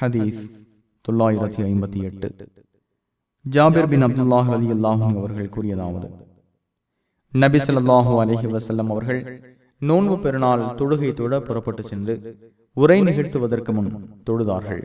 ஹதீஸ் தொள்ளாயிரத்தி ஐம்பத்தி எட்டு. ஜாபிர் பின் அப்துல்லாஹ் அலி அல்லாஹும் அவர்கள் கூறியதாவது நபி ஸல்லல்லாஹு அலஹி வசல்லம் அவர்கள் நோன்பு பெருநாள் தொழுகை தொழ புறப்பட்டு சென்று உரை நிகழ்த்துவதற்கு முன் தொழுதார்கள்.